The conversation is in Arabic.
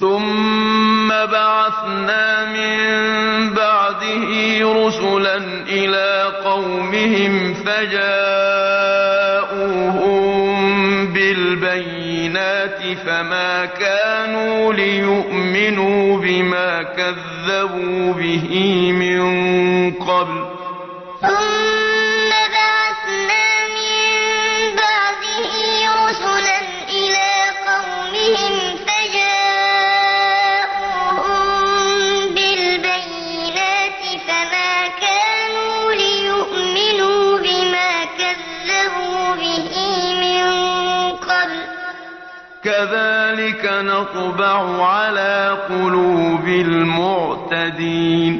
ثم بعثنا من بعده رسلا إلى قومهم فجاءوهم بالبينات فما كانوا ليؤمنوا بما كذبوا به من قبل ثم كذلك نطبع على قلوب المعتدين.